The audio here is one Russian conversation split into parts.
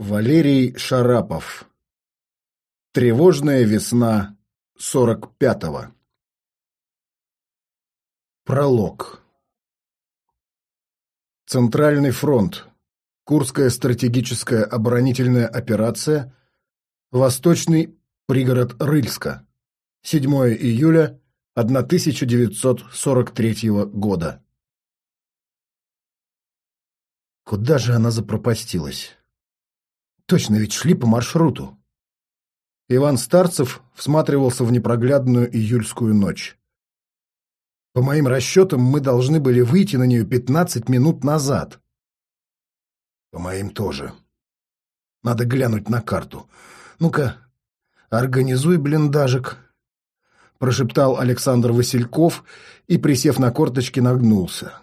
Валерий Шарапов. Тревожная весна 45-го. Пролог. Центральный фронт. Курская стратегическая оборонительная операция. Восточный пригород Рыльска. 7 июля 1943 года. Куда же она запропастилась? Точно ведь шли по маршруту. Иван Старцев всматривался в непроглядную июльскую ночь. По моим расчетам, мы должны были выйти на нее пятнадцать минут назад. По моим тоже. Надо глянуть на карту. Ну-ка, организуй блиндажик. Прошептал Александр Васильков и, присев на корточки, нагнулся.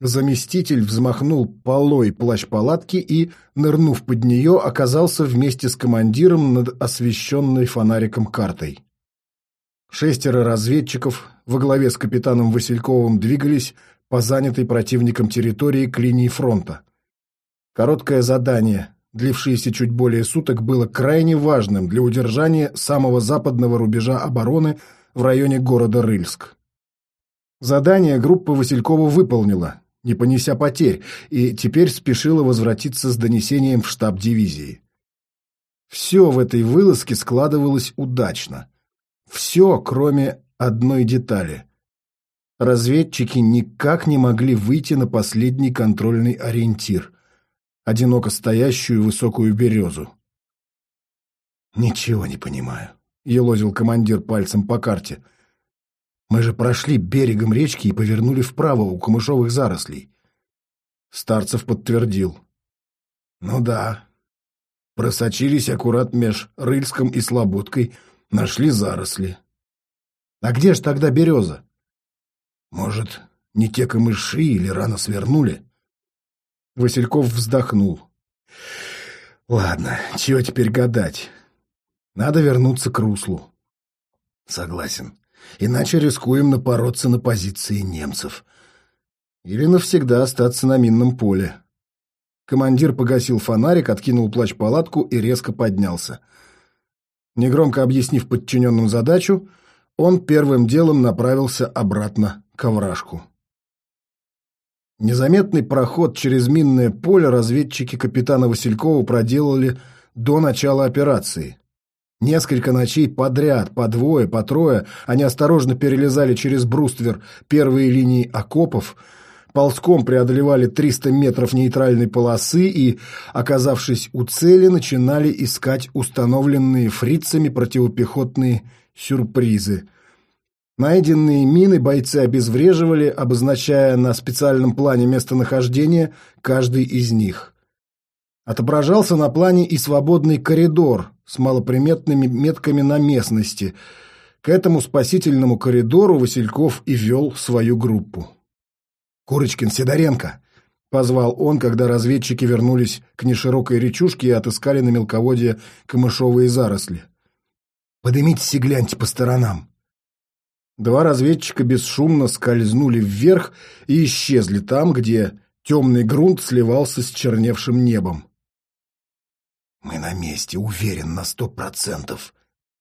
Заместитель взмахнул полой плащ-палатки и, нырнув под нее, оказался вместе с командиром над освещенной фонариком картой. Шестеро разведчиков во главе с капитаном Васильковым двигались по занятой противником территории к линии фронта. Короткое задание, длившееся чуть более суток, было крайне важным для удержания самого западного рубежа обороны в районе города Рыльск. Задание группа Василькова выполнила, не понеся потерь, и теперь спешила возвратиться с донесением в штаб дивизии. Все в этой вылазке складывалось удачно. Все, кроме одной детали. Разведчики никак не могли выйти на последний контрольный ориентир — одиноко стоящую высокую березу. «Ничего не понимаю», — елозил командир пальцем по карте — мы же прошли берегом речки и повернули вправо у камышовых зарослей. Старцев подтвердил. Ну да. Просочились аккурат меж Рыльском и Слободкой, нашли заросли. А где ж тогда береза? Может, не те камыши или рано свернули? Васильков вздохнул. Ладно, чего теперь гадать? Надо вернуться к руслу. Согласен. Иначе рискуем напороться на позиции немцев. Или навсегда остаться на минном поле. Командир погасил фонарик, откинул плащ-палатку и резко поднялся. Негромко объяснив подчиненным задачу, он первым делом направился обратно к овражку. Незаметный проход через минное поле разведчики капитана Василькова проделали до начала операции. Несколько ночей подряд, по двое, по трое, они осторожно перелезали через бруствер первые линии окопов, ползком преодолевали 300 метров нейтральной полосы и, оказавшись у цели, начинали искать установленные фрицами противопехотные сюрпризы. Найденные мины бойцы обезвреживали, обозначая на специальном плане местонахождения каждый из них. Отображался на плане и свободный коридор – с малоприметными метками на местности. К этому спасительному коридору Васильков и вел свою группу. «Курочкин, Сидоренко!» — позвал он, когда разведчики вернулись к неширокой речушке и отыскали на мелководье камышовые заросли. «Подымитесь и гляньте по сторонам». Два разведчика бесшумно скользнули вверх и исчезли там, где темный грунт сливался с черневшим небом. «Мы на месте, уверен на сто процентов».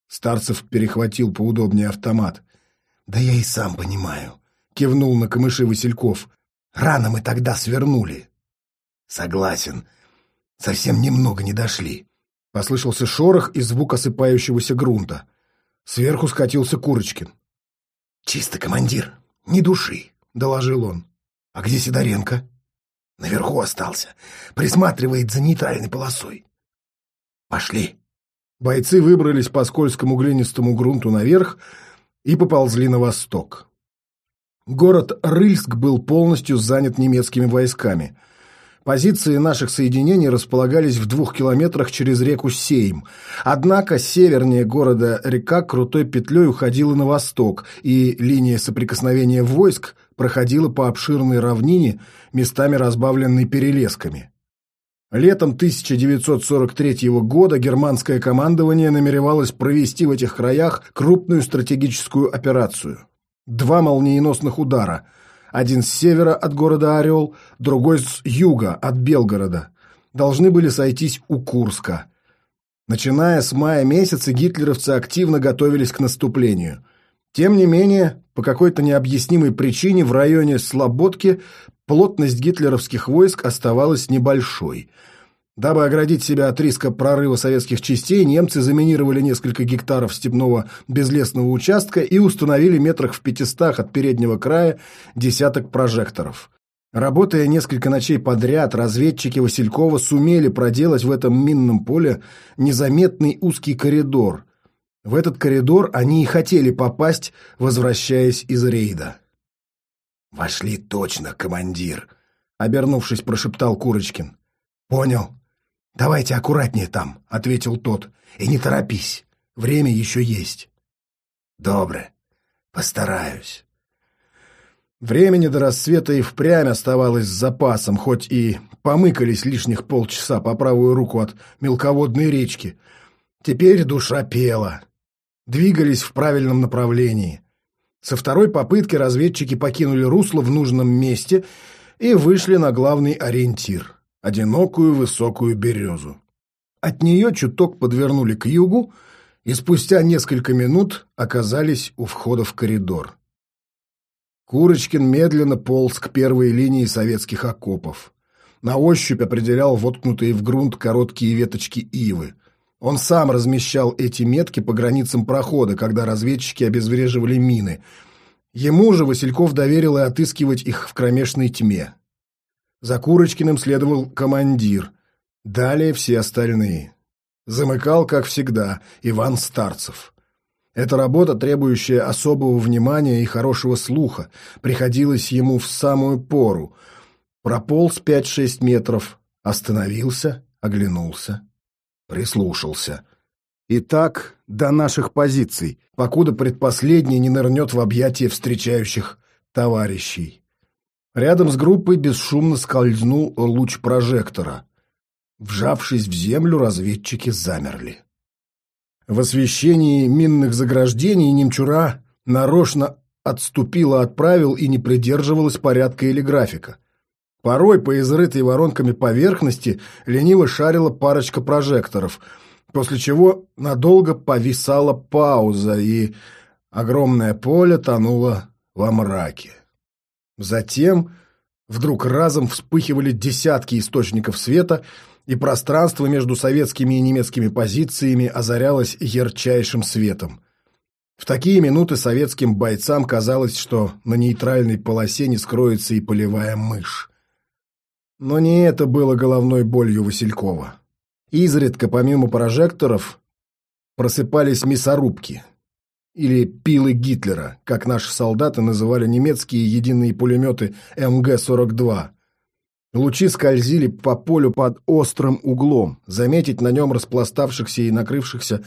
Старцев перехватил поудобнее автомат. «Да я и сам понимаю», — кивнул на камыши Васильков. «Рано мы тогда свернули». «Согласен. Совсем немного не дошли». Послышался шорох и звук осыпающегося грунта. Сверху скатился Курочкин. «Чисто, командир, ни души», — доложил он. «А где Сидоренко?» «Наверху остался. Присматривает за нейтральной полосой. Пошли. Бойцы выбрались по скользкому глинистому грунту наверх и поползли на восток. Город Рыльск был полностью занят немецкими войсками. Позиции наших соединений располагались в двух километрах через реку Сейм. Однако севернее города река крутой петлей уходила на восток, и линия соприкосновения войск проходила по обширной равнине, местами разбавленной перелесками. Летом 1943 года германское командование намеревалось провести в этих краях крупную стратегическую операцию. Два молниеносных удара. Один с севера от города Орел, другой с юга от Белгорода. должны были сойтись у Курска. Начиная с мая месяца гитлеровцы активно готовились к наступлению. Тем не менее, по какой-то необъяснимой причине в районе Слободки плотность гитлеровских войск оставалась небольшой – Дабы оградить себя от риска прорыва советских частей, немцы заминировали несколько гектаров степного безлесного участка и установили метрах в пятистах от переднего края десяток прожекторов. Работая несколько ночей подряд, разведчики Василькова сумели проделать в этом минном поле незаметный узкий коридор. В этот коридор они и хотели попасть, возвращаясь из рейда. «Вошли точно, командир», — обернувшись, прошептал Курочкин. «Понял. «Давайте аккуратнее там», — ответил тот. «И не торопись, время еще есть». «Добре, постараюсь». Времени до рассвета и впрямь оставалось с запасом, хоть и помыкались лишних полчаса по правую руку от мелководной речки. Теперь душа пела. Двигались в правильном направлении. Со второй попытки разведчики покинули русло в нужном месте и вышли на главный ориентир одинокую высокую березу. От нее чуток подвернули к югу и спустя несколько минут оказались у входа в коридор. Курочкин медленно полз к первой линии советских окопов. На ощупь определял воткнутые в грунт короткие веточки ивы. Он сам размещал эти метки по границам прохода, когда разведчики обезвреживали мины. Ему же Васильков доверил и отыскивать их в кромешной тьме. За Курочкиным следовал командир. Далее все остальные. Замыкал, как всегда, Иван Старцев. Эта работа, требующая особого внимания и хорошего слуха, приходилась ему в самую пору. Прополз пять-шесть метров, остановился, оглянулся, прислушался. И так до наших позиций, покуда предпоследний не нырнет в объятия встречающих товарищей. Рядом с группой бесшумно скользнул луч прожектора. Вжавшись в землю, разведчики замерли. В освещении минных заграждений немчура нарочно отступила от правил и не придерживалась порядка или графика. Порой по изрытой воронками поверхности лениво шарила парочка прожекторов, после чего надолго повисала пауза, и огромное поле тонуло во мраке. Затем вдруг разом вспыхивали десятки источников света, и пространство между советскими и немецкими позициями озарялось ярчайшим светом. В такие минуты советским бойцам казалось, что на нейтральной полосе не скроется и полевая мышь. Но не это было головной болью Василькова. Изредка, помимо прожекторов, просыпались мясорубки – или пилы Гитлера, как наши солдаты называли немецкие единые пулеметы МГ-42. Лучи скользили по полю под острым углом. Заметить на нем распластавшихся и накрывшихся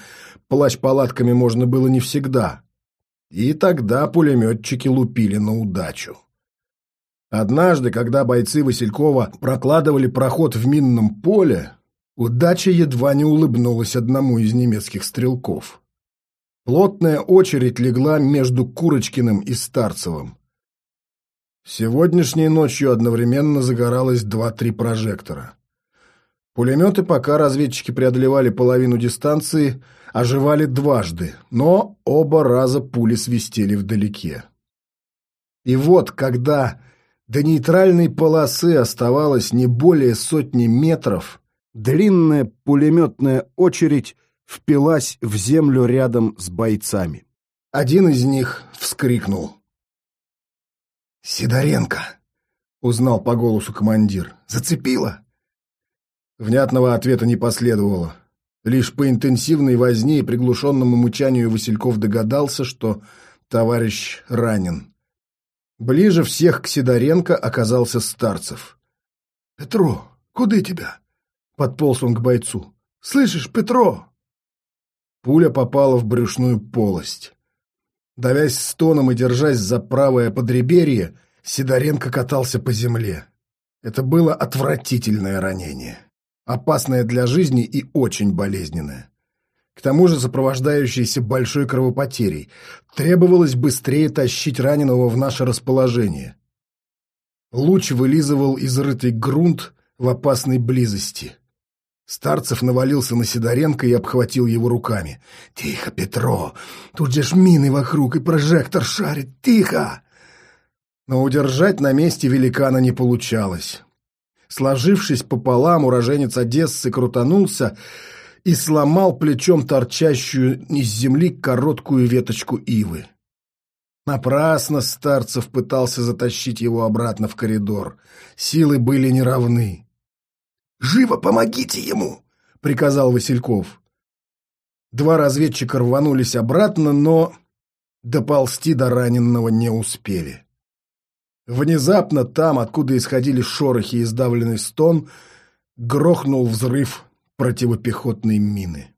плащ-палатками можно было не всегда. И тогда пулеметчики лупили на удачу. Однажды, когда бойцы Василькова прокладывали проход в минном поле, удача едва не улыбнулась одному из немецких стрелков. Плотная очередь легла между Курочкиным и Старцевым. Сегодняшней ночью одновременно загоралось два-три прожектора. Пулеметы, пока разведчики преодолевали половину дистанции, оживали дважды, но оба раза пули свистели вдалеке. И вот, когда до нейтральной полосы оставалось не более сотни метров, длинная пулеметная очередь впилась в землю рядом с бойцами. Один из них вскрикнул. «Сидоренко!» — узнал по голосу командир. «Зацепило?» Внятного ответа не последовало. Лишь по интенсивной возне и приглушенному мычанию Васильков догадался, что товарищ ранен. Ближе всех к Сидоренко оказался Старцев. «Петро, куда тебя?» — подполз он к бойцу. «Слышишь, Петро?» Пуля попала в брюшную полость. Давясь стоном и держась за правое подреберье, Сидоренко катался по земле. Это было отвратительное ранение. Опасное для жизни и очень болезненное. К тому же сопровождающееся большой кровопотерей. Требовалось быстрее тащить раненого в наше расположение. Луч вылизывал изрытый грунт в опасной близости – Старцев навалился на Сидоренко и обхватил его руками. «Тихо, Петро! Тут же ж мины вокруг и прожектор шарит! Тихо!» Но удержать на месте великана не получалось. Сложившись пополам, уроженец Одессы крутанулся и сломал плечом торчащую из земли короткую веточку ивы. Напрасно Старцев пытался затащить его обратно в коридор. Силы были неравны. «Живо помогите ему!» — приказал Васильков. Два разведчика рванулись обратно, но доползти до раненного не успели. Внезапно там, откуда исходили шорохи и сдавленный стон, грохнул взрыв противопехотной мины.